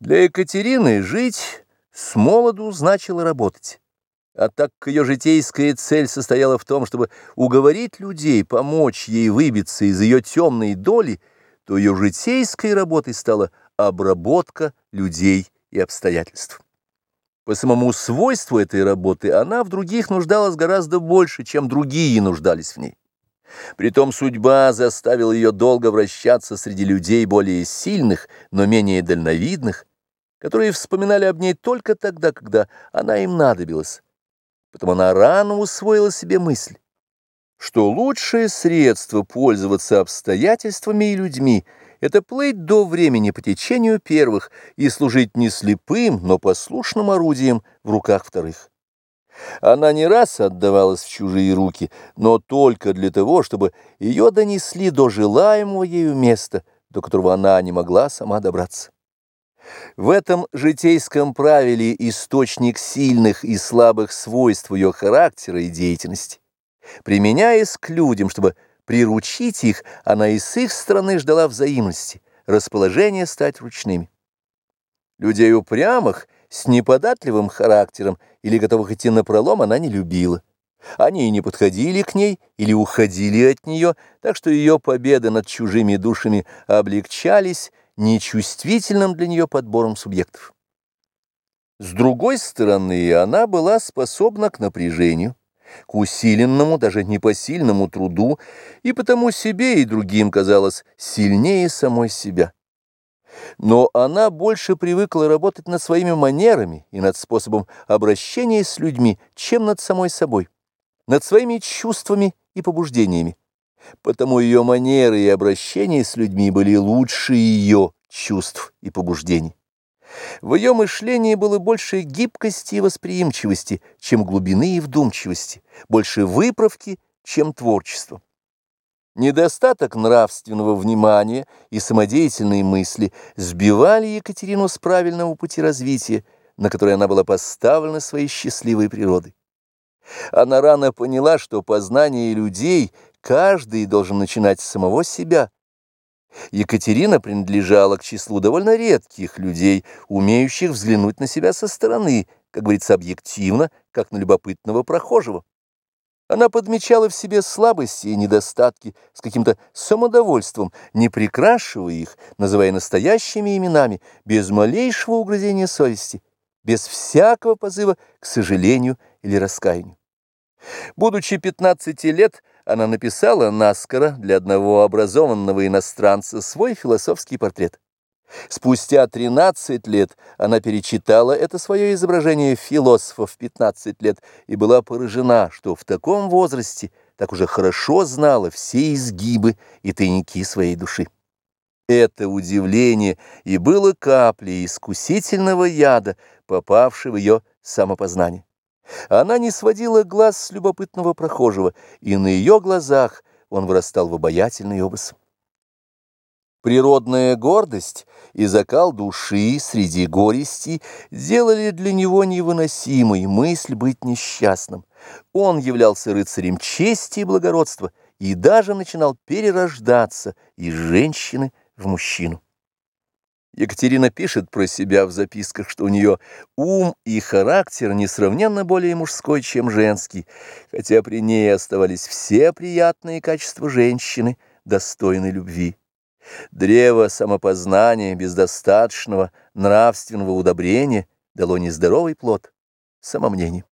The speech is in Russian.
Для Екатерины жить с молоду значило работать. А так как ее житейская цель состояла в том, чтобы уговорить людей, помочь ей выбиться из ее темной доли, то ее житейской работой стала обработка людей и обстоятельств. По самому свойству этой работы она в других нуждалась гораздо больше, чем другие нуждались в ней. Притом судьба заставила ее долго вращаться среди людей более сильных, но менее дальновидных, которые вспоминали об ней только тогда, когда она им надобилась. Потом она рано усвоила себе мысль, что лучшее средство пользоваться обстоятельствами и людьми — это плыть до времени по течению первых и служить не слепым, но послушным орудием в руках вторых. Она не раз отдавалась в чужие руки, но только для того, чтобы ее донесли до желаемого ею места, до которого она не могла сама добраться. В этом житейском правиле источник сильных и слабых свойств ее характера и деятельности. Применяясь к людям, чтобы приручить их, она и с их стороны ждала взаимности, расположения стать ручными. Людей упрямых, с неподатливым характером или готовых идти на пролом она не любила. Они и не подходили к ней или уходили от нее, так что ее победы над чужими душами облегчались нечувствительным для нее подбором субъектов. С другой стороны, она была способна к напряжению, к усиленному, даже непосильному труду, и потому себе и другим казалось сильнее самой себя. Но она больше привыкла работать над своими манерами и над способом обращения с людьми, чем над самой собой, над своими чувствами и побуждениями. Потому ее манеры и обращения с людьми были лучше ее чувств и побуждений. В ее мышлении было больше гибкости и восприимчивости, чем глубины и вдумчивости, больше выправки, чем творчества. Недостаток нравственного внимания и самодеятельной мысли сбивали Екатерину с правильного пути развития, на который она была поставлена своей счастливой природой. Она рано поняла, что познание людей каждый должен начинать с самого себя. Екатерина принадлежала к числу довольно редких людей, умеющих взглянуть на себя со стороны, как говорится, объективно, как на любопытного прохожего. Она подмечала в себе слабости и недостатки с каким-то самодовольством, не прикрашивая их, называя настоящими именами, без малейшего угрызения совести, без всякого позыва к сожалению или раскаянию. Будучи 15 лет, она написала наскоро для одного образованного иностранца свой философский портрет. Спустя 13 лет она перечитала это свое изображение философа в 15 лет и была поражена, что в таком возрасте так уже хорошо знала все изгибы и тайники своей души. Это удивление и было каплей искусительного яда, попавшего в ее самопознание. Она не сводила глаз с любопытного прохожего, и на ее глазах он вырастал в обаятельный образ. Природная гордость и закал души среди горести делали для него невыносимой мысль быть несчастным. Он являлся рыцарем чести и благородства и даже начинал перерождаться из женщины в мужчину. Екатерина пишет про себя в записках, что у нее ум и характер несравненно более мужской, чем женский, хотя при ней оставались все приятные качества женщины, достойной любви. Древо самопознания без достаточного нравственного удобрения дало нездоровый плод, самомнение.